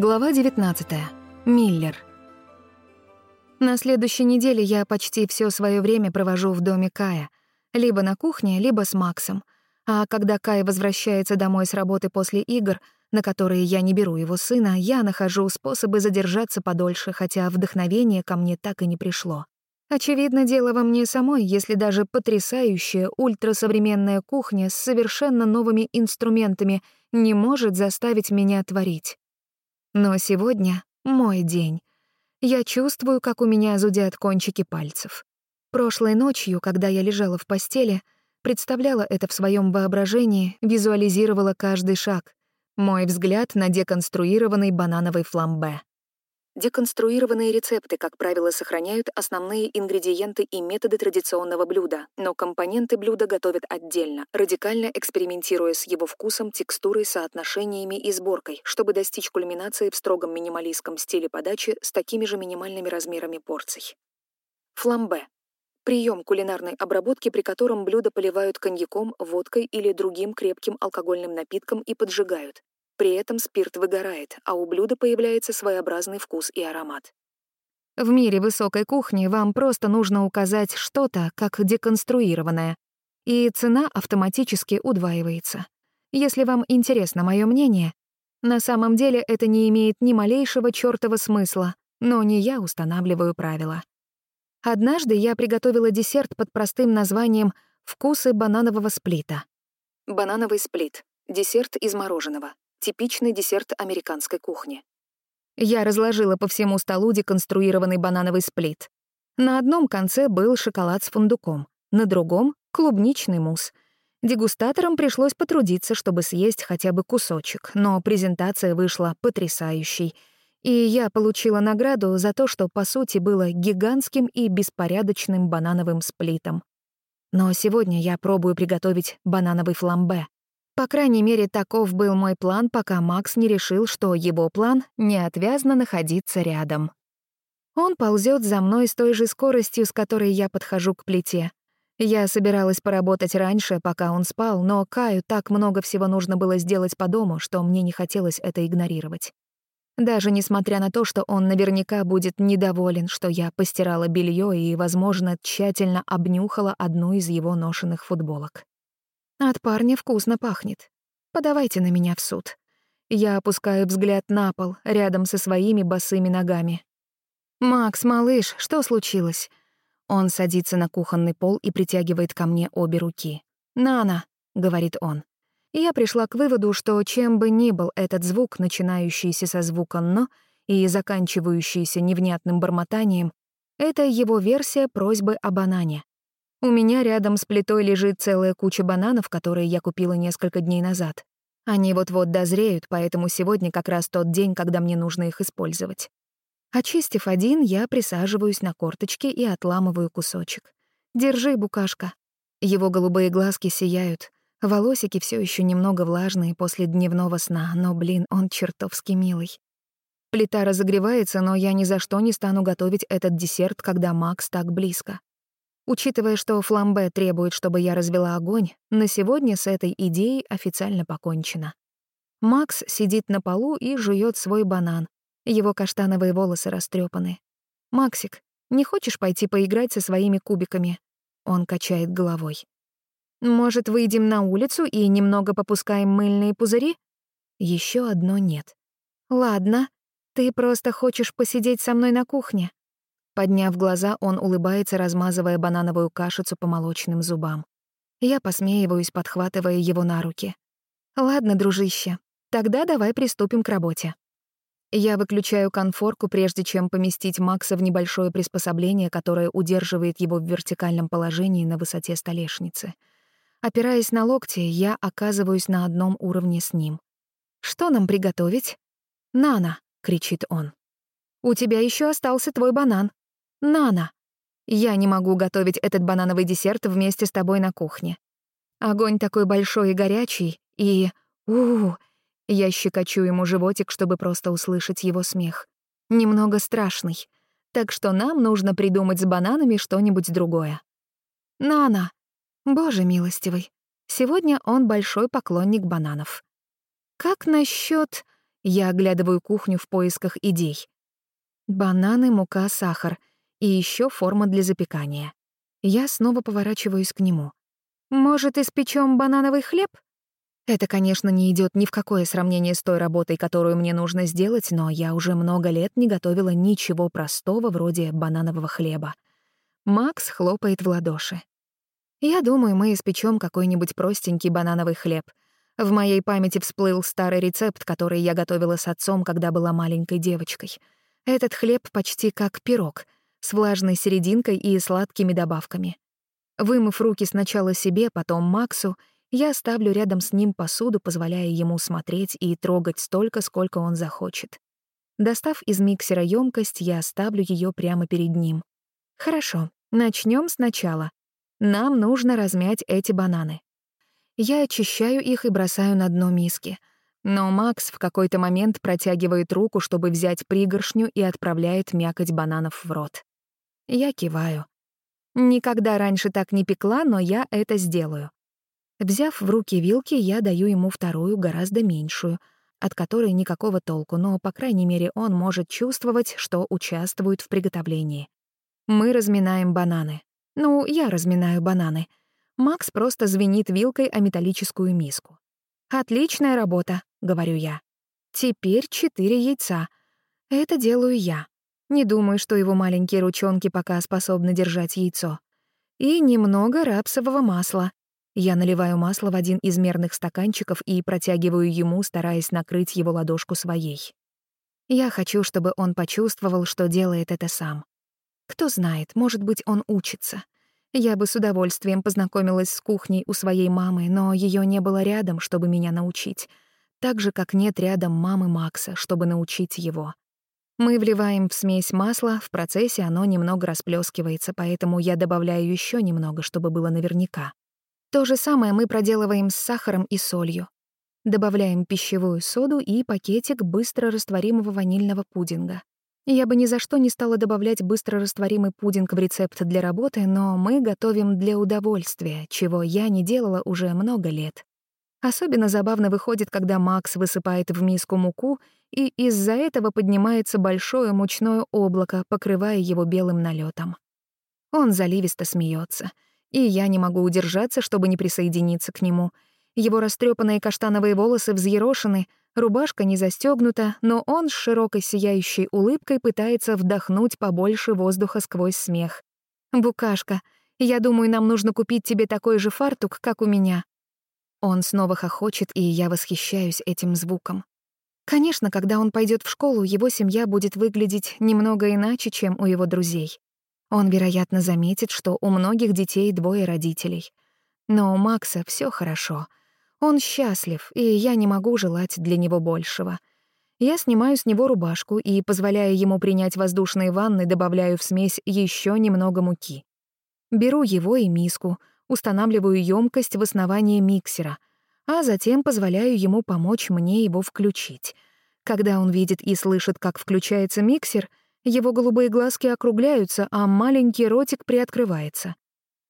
Глава 19. Миллер. На следующей неделе я почти все свое время провожу в доме Кая, либо на кухне, либо с Максом. А когда Кай возвращается домой с работы после игр, на которые я не беру его сына, я нахожу способы задержаться подольше, хотя вдохновение ко мне так и не пришло. Очевидно, дело во мне самой, если даже потрясающая ультрасовременная кухня с совершенно новыми инструментами не может заставить меня творить. Но сегодня мой день. Я чувствую, как у меня зудят кончики пальцев. Прошлой ночью, когда я лежала в постели, представляла это в своем воображении, визуализировала каждый шаг. Мой взгляд на деконструированный банановый фламбе. Деконструированные рецепты, как правило, сохраняют основные ингредиенты и методы традиционного блюда, но компоненты блюда готовят отдельно, радикально экспериментируя с его вкусом, текстурой, соотношениями и сборкой, чтобы достичь кульминации в строгом минималистском стиле подачи с такими же минимальными размерами порций. Фламбе прием кулинарной обработки, при котором блюдо поливают коньяком, водкой или другим крепким алкогольным напитком и поджигают. При этом спирт выгорает, а у блюда появляется своеобразный вкус и аромат. В мире высокой кухни вам просто нужно указать что-то, как деконструированное, и цена автоматически удваивается. Если вам интересно мое мнение, на самом деле это не имеет ни малейшего чёртова смысла, но не я устанавливаю правила. Однажды я приготовила десерт под простым названием «Вкусы бананового сплита». Банановый сплит — десерт из мороженого типичный десерт американской кухни. Я разложила по всему столу деконструированный банановый сплит. На одном конце был шоколад с фундуком, на другом — клубничный мусс. Дегустаторам пришлось потрудиться, чтобы съесть хотя бы кусочек, но презентация вышла потрясающей. И я получила награду за то, что, по сути, было гигантским и беспорядочным банановым сплитом. Но сегодня я пробую приготовить банановый фламбе. По крайней мере, таков был мой план, пока Макс не решил, что его план — неотвязно находиться рядом. Он ползет за мной с той же скоростью, с которой я подхожу к плите. Я собиралась поработать раньше, пока он спал, но Каю так много всего нужно было сделать по дому, что мне не хотелось это игнорировать. Даже несмотря на то, что он наверняка будет недоволен, что я постирала белье и, возможно, тщательно обнюхала одну из его ношенных футболок. От парня вкусно пахнет. Подавайте на меня в суд. Я опускаю взгляд на пол, рядом со своими босыми ногами. «Макс, малыш, что случилось?» Он садится на кухонный пол и притягивает ко мне обе руки. Нана, говорит он. Я пришла к выводу, что чем бы ни был этот звук, начинающийся со звука «но» и заканчивающийся невнятным бормотанием, это его версия просьбы об анане. У меня рядом с плитой лежит целая куча бананов, которые я купила несколько дней назад. Они вот-вот дозреют, поэтому сегодня как раз тот день, когда мне нужно их использовать. Очистив один, я присаживаюсь на корточке и отламываю кусочек. «Держи, букашка». Его голубые глазки сияют. Волосики все еще немного влажные после дневного сна, но, блин, он чертовски милый. Плита разогревается, но я ни за что не стану готовить этот десерт, когда Макс так близко. Учитывая, что фламбе требует, чтобы я развела огонь, на сегодня с этой идеей официально покончено. Макс сидит на полу и жует свой банан. Его каштановые волосы растрепаны. «Максик, не хочешь пойти поиграть со своими кубиками?» Он качает головой. «Может, выйдем на улицу и немного попускаем мыльные пузыри?» Еще одно нет. «Ладно, ты просто хочешь посидеть со мной на кухне. Подняв глаза, он улыбается, размазывая банановую кашицу по молочным зубам. Я посмеиваюсь, подхватывая его на руки. «Ладно, дружище, тогда давай приступим к работе». Я выключаю конфорку, прежде чем поместить Макса в небольшое приспособление, которое удерживает его в вертикальном положении на высоте столешницы. Опираясь на локти, я оказываюсь на одном уровне с ним. «Что нам приготовить?» «Нана!» — кричит он. «У тебя еще остался твой банан», «Нана, я не могу готовить этот банановый десерт вместе с тобой на кухне. Огонь такой большой и горячий, и... у, -у, -у Я щекочу ему животик, чтобы просто услышать его смех. Немного страшный. Так что нам нужно придумать с бананами что-нибудь другое. «Нана! Боже милостивый! Сегодня он большой поклонник бананов. Как насчет? Я оглядываю кухню в поисках идей. Бананы, мука, сахар — и еще форма для запекания. Я снова поворачиваюсь к нему. «Может, испечем банановый хлеб?» Это, конечно, не идет ни в какое сравнение с той работой, которую мне нужно сделать, но я уже много лет не готовила ничего простого вроде бананового хлеба. Макс хлопает в ладоши. «Я думаю, мы испечем какой-нибудь простенький банановый хлеб», в моей памяти всплыл старый рецепт, который я готовила с отцом, когда была маленькой девочкой. Этот хлеб почти как пирог, с влажной серединкой и сладкими добавками. Вымыв руки сначала себе, потом Максу, я ставлю рядом с ним посуду, позволяя ему смотреть и трогать столько, сколько он захочет. Достав из миксера емкость, я оставлю ее прямо перед ним. Хорошо, начнем сначала. Нам нужно размять эти бананы. Я очищаю их и бросаю на дно миски. Но Макс в какой-то момент протягивает руку, чтобы взять пригоршню и отправляет мякоть бананов в рот. Я киваю. Никогда раньше так не пекла, но я это сделаю. Взяв в руки вилки, я даю ему вторую, гораздо меньшую, от которой никакого толку, но, по крайней мере, он может чувствовать, что участвует в приготовлении. Мы разминаем бананы. Ну, я разминаю бананы. Макс просто звенит вилкой о металлическую миску. «Отличная работа», — говорю я. «Теперь четыре яйца. Это делаю я. Не думаю, что его маленькие ручонки пока способны держать яйцо. И немного рапсового масла. Я наливаю масло в один из мерных стаканчиков и протягиваю ему, стараясь накрыть его ладошку своей. Я хочу, чтобы он почувствовал, что делает это сам. Кто знает, может быть, он учится. Я бы с удовольствием познакомилась с кухней у своей мамы, но ее не было рядом, чтобы меня научить. Так же, как нет рядом мамы Макса, чтобы научить его. Мы вливаем в смесь масло, в процессе оно немного расплескивается, поэтому я добавляю еще немного, чтобы было наверняка. То же самое мы проделываем с сахаром и солью. Добавляем пищевую соду и пакетик быстро растворимого ванильного пудинга. Я бы ни за что не стала добавлять быстро растворимый пудинг в рецепт для работы, но мы готовим для удовольствия, чего я не делала уже много лет. Особенно забавно выходит, когда Макс высыпает в миску муку, и из-за этого поднимается большое мучное облако, покрывая его белым налетом. Он заливисто смеется, и я не могу удержаться, чтобы не присоединиться к нему. Его растрепанные каштановые волосы взъерошены, рубашка не застегнута, но он с широкой сияющей улыбкой пытается вдохнуть побольше воздуха сквозь смех. «Букашка, я думаю, нам нужно купить тебе такой же фартук, как у меня», он снова хохочет, и я восхищаюсь этим звуком. Конечно, когда он пойдет в школу, его семья будет выглядеть немного иначе, чем у его друзей. Он, вероятно, заметит, что у многих детей двое родителей. Но у Макса все хорошо. Он счастлив, и я не могу желать для него большего. Я снимаю с него рубашку и, позволяя ему принять воздушные ванны, добавляю в смесь еще немного муки. Беру его и миску, устанавливаю емкость в миксера, а затем позволяю ему помочь мне его включить. Когда он видит и слышит, как включается миксер, его голубые глазки округляются, а маленький ротик приоткрывается.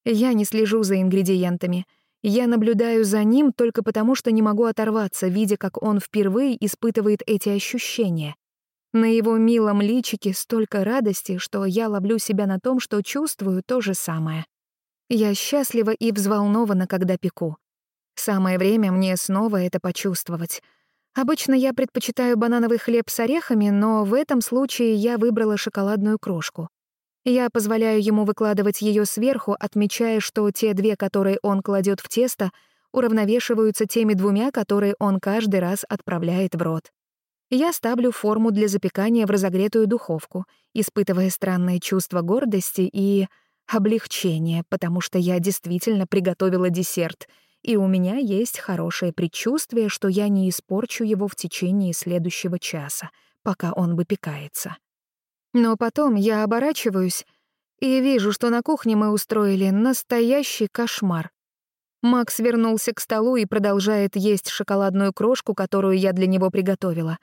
Я не слежу за ингредиентами. Я наблюдаю за ним только потому, что не могу оторваться, видя, как он впервые испытывает эти ощущения. На его милом личике столько радости, что я ловлю себя на том, что чувствую то же самое. Я счастлива и взволнована, когда пеку. Самое время мне снова это почувствовать. Обычно я предпочитаю банановый хлеб с орехами, но в этом случае я выбрала шоколадную крошку. Я позволяю ему выкладывать ее сверху, отмечая, что те две, которые он кладет в тесто, уравновешиваются теми двумя, которые он каждый раз отправляет в рот. Я ставлю форму для запекания в разогретую духовку, испытывая странное чувство гордости и облегчение, потому что я действительно приготовила десерт, и у меня есть хорошее предчувствие, что я не испорчу его в течение следующего часа, пока он выпекается. Но потом я оборачиваюсь и вижу, что на кухне мы устроили настоящий кошмар. Макс вернулся к столу и продолжает есть шоколадную крошку, которую я для него приготовила.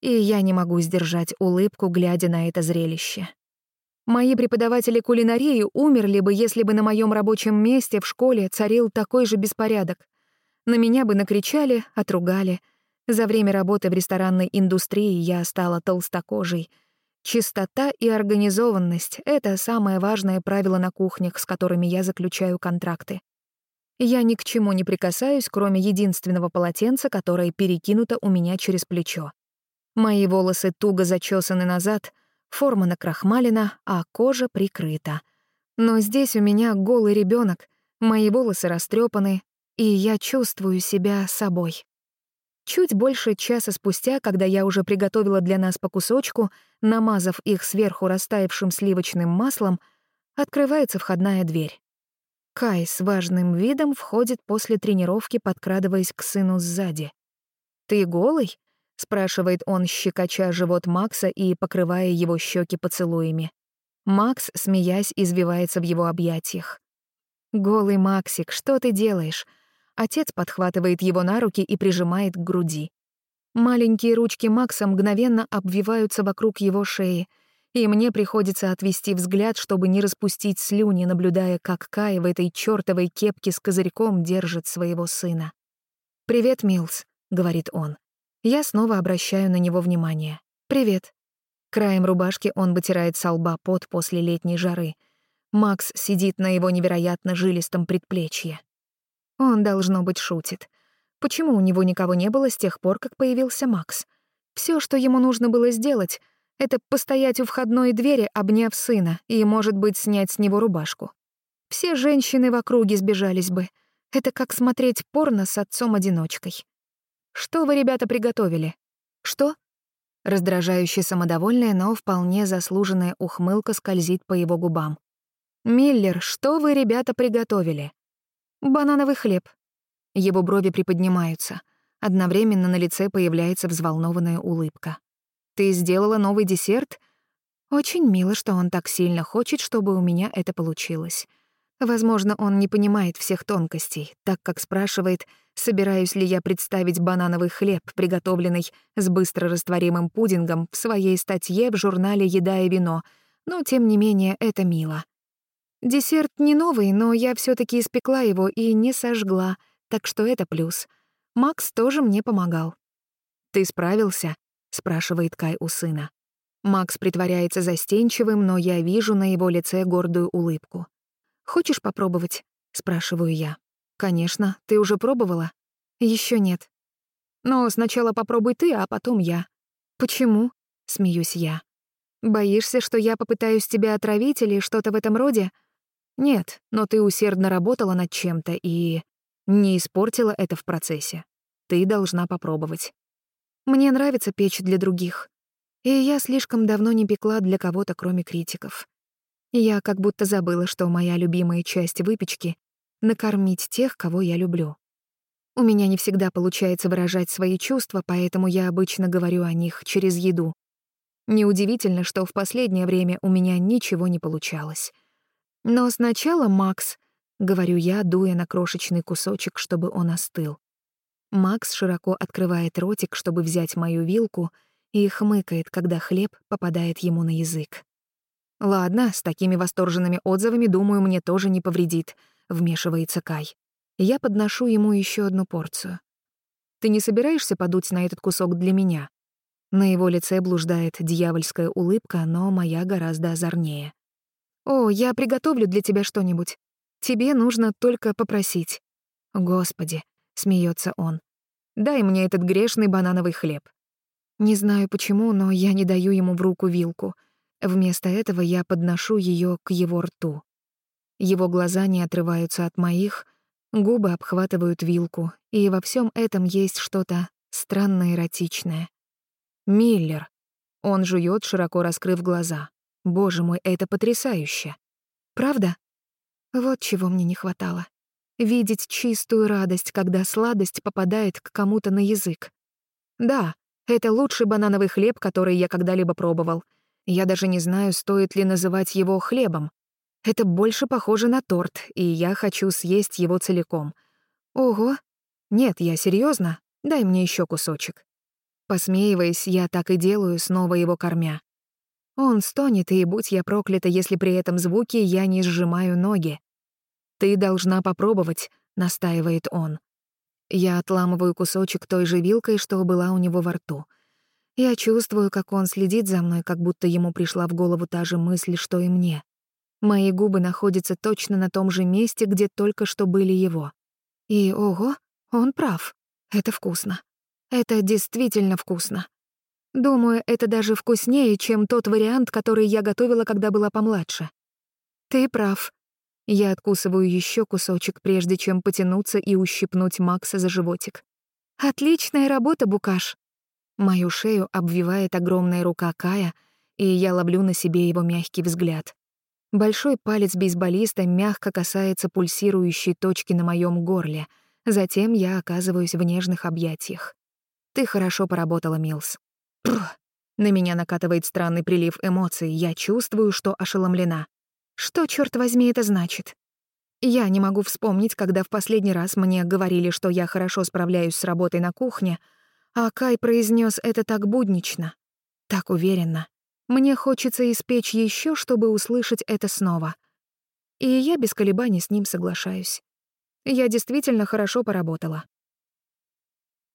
И я не могу сдержать улыбку, глядя на это зрелище. Мои преподаватели кулинарии умерли бы, если бы на моем рабочем месте в школе царил такой же беспорядок. На меня бы накричали, отругали. За время работы в ресторанной индустрии я стала толстокожей. Чистота и организованность — это самое важное правило на кухнях, с которыми я заключаю контракты. Я ни к чему не прикасаюсь, кроме единственного полотенца, которое перекинуто у меня через плечо. Мои волосы туго зачесаны назад, Форма накрахмалена, а кожа прикрыта. Но здесь у меня голый ребенок, мои волосы растрепаны, и я чувствую себя собой. Чуть больше часа спустя, когда я уже приготовила для нас по кусочку, намазав их сверху растаявшим сливочным маслом, открывается входная дверь. Кай с важным видом входит после тренировки, подкрадываясь к сыну сзади. «Ты голый?» спрашивает он, щекоча живот Макса и покрывая его щеки поцелуями. Макс, смеясь, извивается в его объятиях. «Голый Максик, что ты делаешь?» Отец подхватывает его на руки и прижимает к груди. Маленькие ручки Макса мгновенно обвиваются вокруг его шеи, и мне приходится отвести взгляд, чтобы не распустить слюни, наблюдая, как Кай в этой чертовой кепке с козырьком держит своего сына. «Привет, Милс», — говорит он. Я снова обращаю на него внимание. «Привет». Краем рубашки он вытирает со лба пот после летней жары. Макс сидит на его невероятно жилистом предплечье. Он, должно быть, шутит. Почему у него никого не было с тех пор, как появился Макс? Все, что ему нужно было сделать, это постоять у входной двери, обняв сына, и, может быть, снять с него рубашку. Все женщины в округе сбежались бы. Это как смотреть порно с отцом-одиночкой. Что вы, ребята, приготовили? Что? Раздражающе самодовольная, но вполне заслуженная ухмылка скользит по его губам. «Миллер, что вы, ребята, приготовили?» «Банановый хлеб». Его брови приподнимаются. Одновременно на лице появляется взволнованная улыбка. «Ты сделала новый десерт?» «Очень мило, что он так сильно хочет, чтобы у меня это получилось. Возможно, он не понимает всех тонкостей, так как спрашивает — собираюсь ли я представить банановый хлеб, приготовленный с быстро растворимым пудингом в своей статье в журнале «Еда и вино», но, тем не менее, это мило. Десерт не новый, но я все таки испекла его и не сожгла, так что это плюс. Макс тоже мне помогал. «Ты справился?» — спрашивает Кай у сына. Макс притворяется застенчивым, но я вижу на его лице гордую улыбку. «Хочешь попробовать?» — спрашиваю я. «Конечно. Ты уже пробовала?» Еще нет. Но сначала попробуй ты, а потом я». «Почему?» — смеюсь я. «Боишься, что я попытаюсь тебя отравить или что-то в этом роде?» «Нет, но ты усердно работала над чем-то и не испортила это в процессе. Ты должна попробовать. Мне нравится печь для других. И я слишком давно не пекла для кого-то, кроме критиков. Я как будто забыла, что моя любимая часть выпечки накормить тех, кого я люблю. У меня не всегда получается выражать свои чувства, поэтому я обычно говорю о них через еду. Неудивительно, что в последнее время у меня ничего не получалось. Но сначала Макс, говорю я, дуя на крошечный кусочек, чтобы он остыл. Макс широко открывает ротик, чтобы взять мою вилку, и хмыкает, когда хлеб попадает ему на язык. «Ладно, с такими восторженными отзывами, думаю, мне тоже не повредит», — вмешивается Кай. Я подношу ему еще одну порцию. «Ты не собираешься подуть на этот кусок для меня?» На его лице блуждает дьявольская улыбка, но моя гораздо озорнее. «О, я приготовлю для тебя что-нибудь. Тебе нужно только попросить». «Господи», — смеется он, — «дай мне этот грешный банановый хлеб». Не знаю почему, но я не даю ему в руку вилку. Вместо этого я подношу ее к его рту. Его глаза не отрываются от моих, губы обхватывают вилку, и во всем этом есть что-то странное эротичное. Миллер. Он жует, широко раскрыв глаза. Боже мой, это потрясающе. Правда? Вот чего мне не хватало. Видеть чистую радость, когда сладость попадает к кому-то на язык. Да, это лучший банановый хлеб, который я когда-либо пробовал. Я даже не знаю, стоит ли называть его хлебом. Это больше похоже на торт, и я хочу съесть его целиком. Ого! Нет, я серьезно. Дай мне еще кусочек. Посмеиваясь, я так и делаю, снова его кормя. Он стонет, и будь я проклята, если при этом звуке я не сжимаю ноги. «Ты должна попробовать», — настаивает он. Я отламываю кусочек той же вилкой, что была у него во рту. Я чувствую, как он следит за мной, как будто ему пришла в голову та же мысль, что и мне — Мои губы находятся точно на том же месте, где только что были его. И, ого, он прав. Это вкусно. Это действительно вкусно. Думаю, это даже вкуснее, чем тот вариант, который я готовила, когда была помладше. Ты прав. Я откусываю еще кусочек, прежде чем потянуться и ущипнуть Макса за животик. Отличная работа, Букаш. Мою шею обвивает огромная рука Кая, и я ловлю на себе его мягкий взгляд. Большой палец бейсболиста мягко касается пульсирующей точки на моем горле. Затем я оказываюсь в нежных объятиях. «Ты хорошо поработала, Милс». Пфф. На меня накатывает странный прилив эмоций. Я чувствую, что ошеломлена. Что, черт возьми, это значит? Я не могу вспомнить, когда в последний раз мне говорили, что я хорошо справляюсь с работой на кухне, а Кай произнес это так буднично, так уверенно. Мне хочется испечь еще, чтобы услышать это снова. И я без колебаний с ним соглашаюсь. Я действительно хорошо поработала.